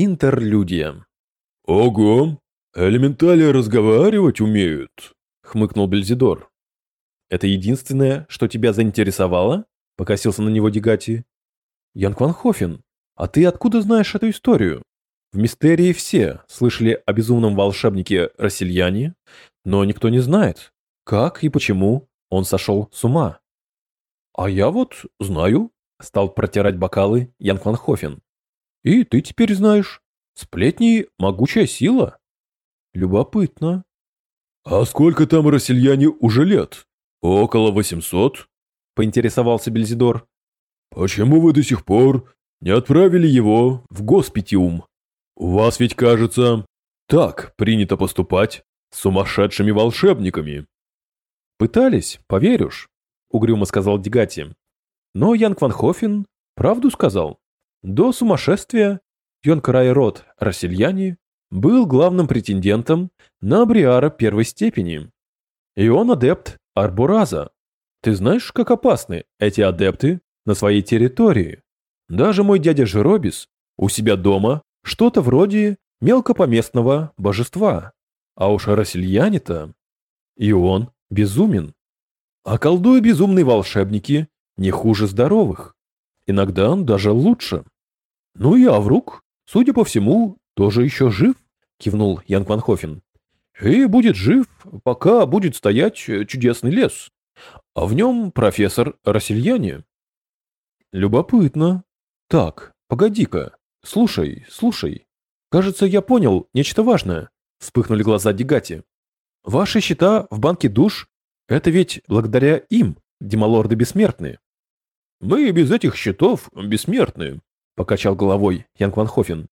Интерлюдия. «Ого! Элементали разговаривать умеют!» — хмыкнул Бельзидор. «Это единственное, что тебя заинтересовало?» — покосился на него Дегати. «Ян Кванхофен, а ты откуда знаешь эту историю?» В мистерии все слышали о безумном волшебнике Рассельяне, но никто не знает, как и почему он сошел с ума. «А я вот знаю», — стал протирать бокалы Ян Кванхофен. И ты теперь знаешь. Сплетни — могучая сила. Любопытно. А сколько там россияне уже лет? Около восемьсот? Поинтересовался Бельзидор. Почему вы до сих пор не отправили его в госпитиум? У вас ведь, кажется, так принято поступать с сумасшедшими волшебниками. Пытались, поверишь, угрюмо сказал Дегати. Но Ян Кванхофен правду сказал. До сумасшествия Йонкарай Рот Рассельяни был главным претендентом на Бриара первой степени. И он адепт Арбураза. Ты знаешь, как опасны эти адепты на своей территории? Даже мой дядя Жеробис у себя дома что-то вроде мелкопоместного божества. А уж Рассельяне-то... И он безумен. А колдуя безумные волшебники не хуже здоровых. Иногда он даже лучше. Ну и Аврук, судя по всему, тоже еще жив, кивнул Ян Кванхофен. И будет жив, пока будет стоять чудесный лес. А в нем профессор Рассельяне. Любопытно. Так, погоди-ка. Слушай, слушай. Кажется, я понял нечто важное. Вспыхнули глаза Дегати. Ваши счета в банке душ – это ведь благодаря им, демалорды бессмертные. Мы без этих счетов бессмертны, покачал головой Ян Кванхофен.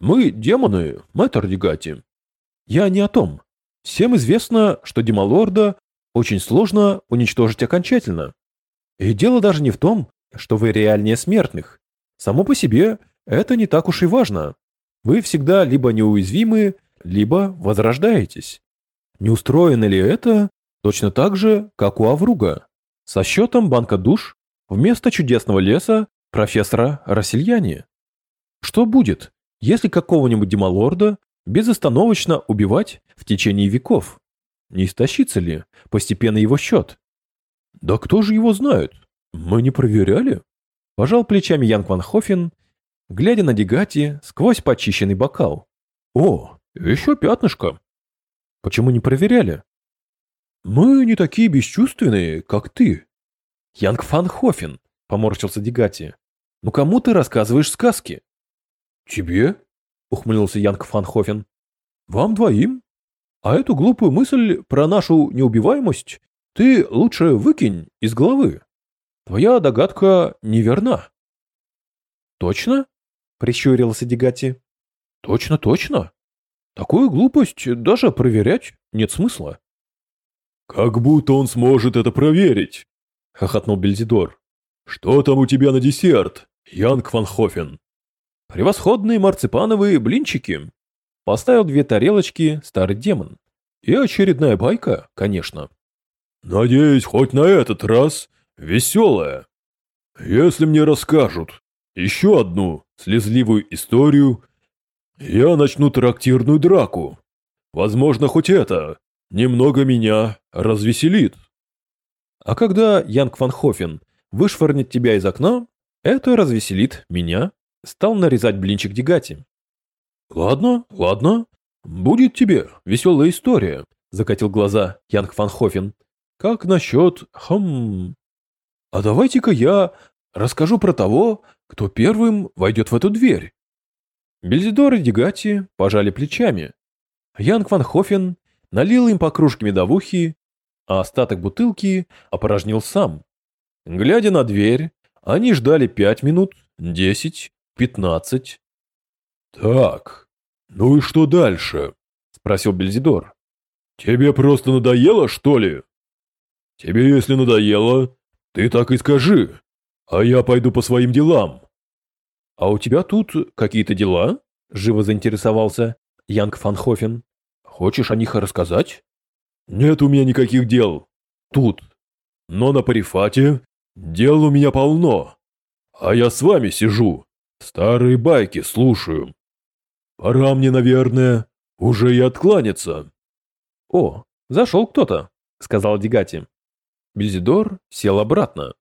Мы демоны, мэтр Дегати. Я не о том. Всем известно, что демалорда очень сложно уничтожить окончательно. И дело даже не в том, что вы реальнее смертных. Само по себе это не так уж и важно. Вы всегда либо неуязвимы, либо возрождаетесь. Не устроено ли это точно так же, как у Авруга? Со счетом банка душ Вместо чудесного леса профессора Рассельяне. Что будет, если какого-нибудь демалорда безостановочно убивать в течение веков? Не истощится ли постепенно его счет? Да кто же его знает? Мы не проверяли. Пожал плечами Ян Кванхофен, глядя на Дегати сквозь почищенный бокал. О, еще пятнышко. Почему не проверяли? Мы не такие бесчувственные, как ты, Янг Фанхофен, поморщился Дегати. Ну кому ты рассказываешь сказки? Тебе? ухмыльнулся Янг Фанхофен. Вам двоим? А эту глупую мысль про нашу неубиваемость ты лучше выкинь из головы. Твоя догадка неверна. Точно? прищурился Дегати. Точно, точно. Такую глупость даже проверять нет смысла. Как будто он сможет это проверить, — хохотнул Бельзидор. «Что там у тебя на десерт, Янг Ван Хофен?» «Превосходные марципановые блинчики!» Поставил две тарелочки старый демон. «И очередная байка, конечно». «Надеюсь, хоть на этот раз веселая. Если мне расскажут еще одну слезливую историю, я начну трактирную драку. Возможно, хоть это немного меня развеселит». А когда Янг Ван Хофен вышвырнет тебя из окна, это развеселит меня. Стал нарезать блинчик Дегати. Ладно, ладно. Будет тебе веселая история, закатил глаза Янг Ван Хофен. Как насчет... Хм... А давайте-ка я расскажу про того, кто первым войдет в эту дверь. Бельзидор и Дегати пожали плечами. Янг Ван Хофен налил им по кружке медовухи а остаток бутылки опорожнил сам. Глядя на дверь, они ждали пять минут, десять, пятнадцать. «Так, ну и что дальше?» – спросил Бельзидор. «Тебе просто надоело, что ли?» «Тебе если надоело, ты так и скажи, а я пойду по своим делам». «А у тебя тут какие-то дела?» – живо заинтересовался Янг Фанхофен. «Хочешь о них рассказать?» Нет у меня никаких дел. Тут. Но на Парифате дел у меня полно. А я с вами сижу. Старые байки слушаю. Пора мне, наверное, уже и откланяться. О, зашел кто-то, сказал Дигати. Бельзидор сел обратно.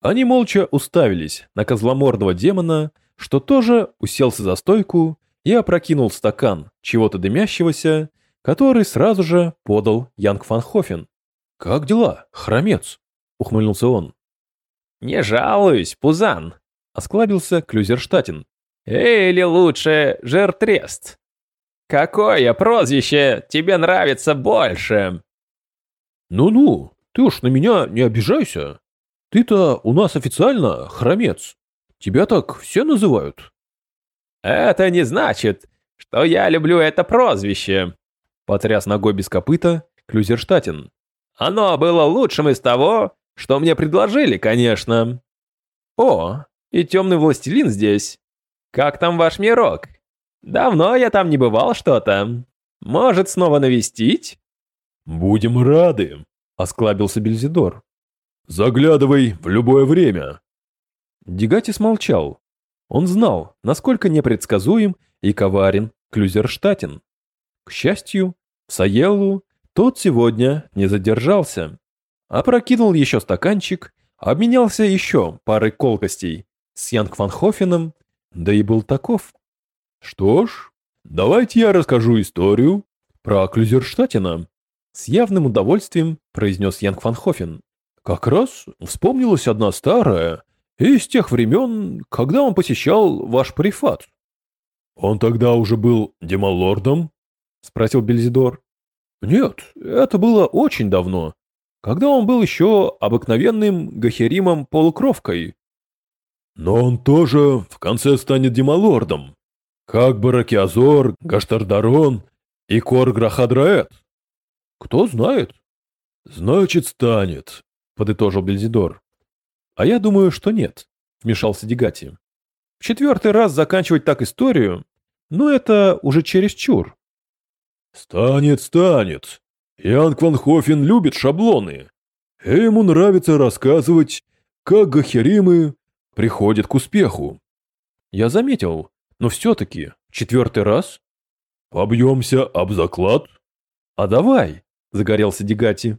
Они молча уставились на козломордого демона, что тоже уселся за стойку и опрокинул стакан чего-то дымящегося, который сразу же подал Янг Фанхофен. «Как дела, хромец?» — ухмыльнулся он. «Не жалуюсь, Пузан», — осклабился Клюзерштатин. «Или лучше Жертрест. Какое прозвище тебе нравится больше?» «Ну-ну, ты уж на меня не обижайся. Ты-то у нас официально хромец. Тебя так все называют». «Это не значит, что я люблю это прозвище», — потряс ногой без копыта Клюзерштатин. «Оно было лучшим из того, что мне предложили, конечно». «О, и темный властелин здесь. Как там ваш мирок? Давно я там не бывал что-то. Может, снова навестить?» «Будем рады», — осклабился Бельзидор. «Заглядывай в любое время». Дегатис молчал. Он знал, насколько непредсказуем и коварен Клюзерштатен. К счастью, Саеллу тот сегодня не задержался. Опрокинул еще стаканчик, обменялся еще парой колкостей с Янг Ван да и был таков. Что ж, давайте я расскажу историю про Клюзерштатена. С явным удовольствием произнес Янг Ван Как раз вспомнилась одна старая, из тех времен, когда он посещал ваш префат. Он тогда уже был демалордом? Спросил Бельзидор. Нет, это было очень давно, когда он был еще обыкновенным гахеримом-полукровкой. Но он тоже в конце станет демалордом, как Баракиазор, Гаштардарон и Корграхадраэт. Кто знает? Значит, станет, подытожил Бельзидор. «А я думаю, что нет», — вмешался Дегати. «В четвертый раз заканчивать так историю, ну это уже чересчур». «Станет, станет. Ян Кванхофен любит шаблоны. Ему нравится рассказывать, как гахеримы приходят к успеху». «Я заметил, но все-таки четвертый раз?» «Побьемся об заклад?» «А давай», — загорелся Дегати.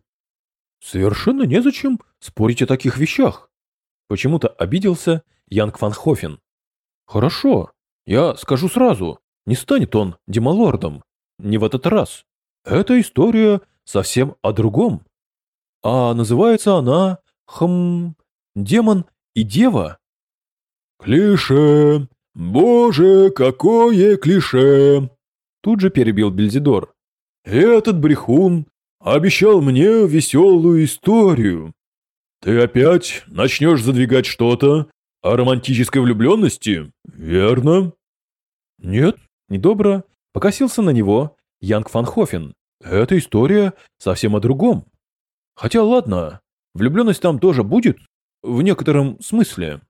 «Совершенно незачем спорить о таких вещах. Почему-то обиделся Янг Ван Хофен. Хорошо, я скажу сразу, не станет он демалордом. Не в этот раз. Эта история совсем о другом. А называется она, хм, демон и дева. Клише! Боже, какое клише! Тут же перебил Бельзидор. Этот брехун обещал мне веселую историю. Ты опять начнешь задвигать что-то о романтической влюбленности, верно? Нет, недобро. Покосился на него Янг Фанхофен. Эта история совсем о другом. Хотя ладно, влюбленность там тоже будет, в некотором смысле.